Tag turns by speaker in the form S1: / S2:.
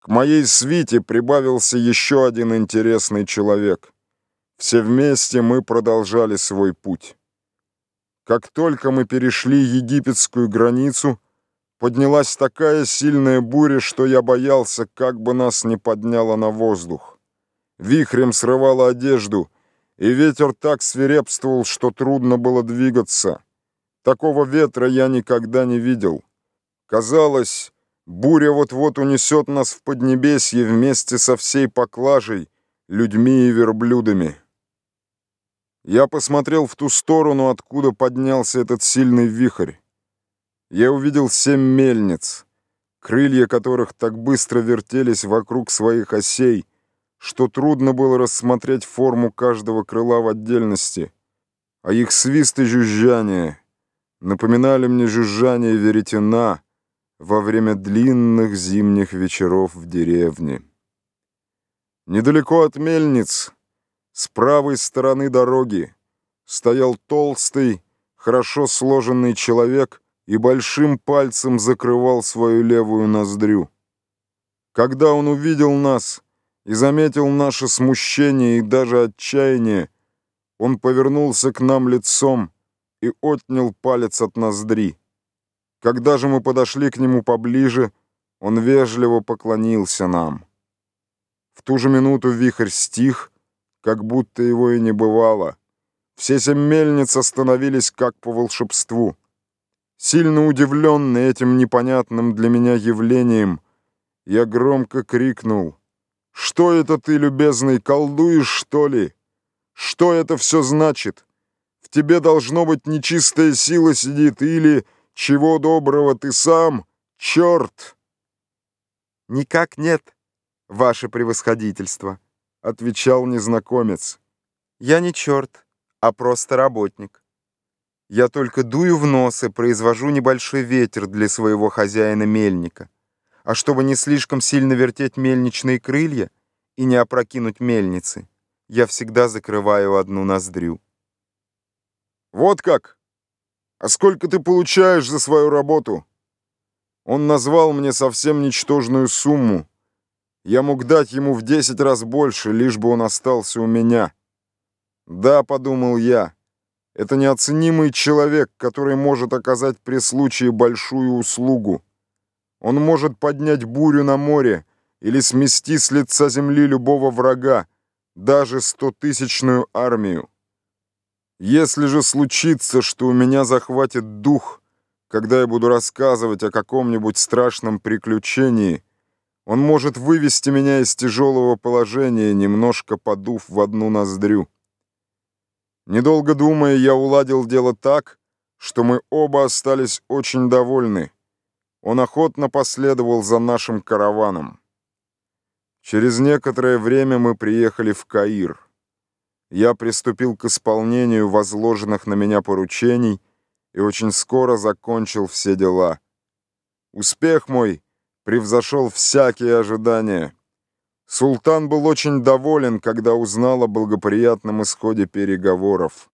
S1: К моей свите прибавился еще один интересный человек. Все вместе мы продолжали свой путь. Как только мы перешли египетскую границу, поднялась такая сильная буря, что я боялся, как бы нас не подняло на воздух. Вихрем срывало одежду, и ветер так свирепствовал, что трудно было двигаться. Такого ветра я никогда не видел. Казалось, буря вот-вот унесет нас в Поднебесье вместе со всей поклажей, людьми и верблюдами. Я посмотрел в ту сторону, откуда поднялся этот сильный вихрь. Я увидел семь мельниц, крылья которых так быстро вертелись вокруг своих осей, что трудно было рассмотреть форму каждого крыла в отдельности, а их свист и жужжание напоминали мне жужжание веретена, во время длинных зимних вечеров в деревне. Недалеко от мельниц, с правой стороны дороги, стоял толстый, хорошо сложенный человек и большим пальцем закрывал свою левую ноздрю. Когда он увидел нас и заметил наше смущение и даже отчаяние, он повернулся к нам лицом и отнял палец от ноздри. Когда же мы подошли к нему поближе, он вежливо поклонился нам. В ту же минуту вихрь стих, как будто его и не бывало. Все семь мельниц остановились как по волшебству. Сильно удивленный этим непонятным для меня явлением, я громко крикнул. «Что это ты, любезный, колдуешь, что ли? Что это все значит? В тебе должно быть нечистая сила сидит или...» Чего доброго ты сам, черт!»
S2: «Никак нет, ваше превосходительство», — отвечал незнакомец. «Я не черт, а просто работник. Я только дую в нос и произвожу небольшой ветер для своего хозяина-мельника. А чтобы не слишком сильно вертеть мельничные крылья и не опрокинуть мельницы, я всегда закрываю одну ноздрю».
S1: «Вот как!» «А сколько ты получаешь за свою работу?» Он назвал мне совсем ничтожную сумму. Я мог дать ему в десять раз больше, лишь бы он остался у меня. «Да», — подумал я, — «это неоценимый человек, который может оказать при случае большую услугу. Он может поднять бурю на море или смести с лица земли любого врага, даже стотысячную армию. Если же случится, что у меня захватит дух, когда я буду рассказывать о каком-нибудь страшном приключении, он может вывести меня из тяжелого положения, немножко подув в одну ноздрю. Недолго думая, я уладил дело так, что мы оба остались очень довольны. Он охотно последовал за нашим караваном. Через некоторое время мы приехали в Каир я приступил к исполнению возложенных на меня поручений и очень скоро закончил все дела. Успех мой превзошел всякие ожидания. Султан был очень доволен, когда узнал о благоприятном исходе переговоров.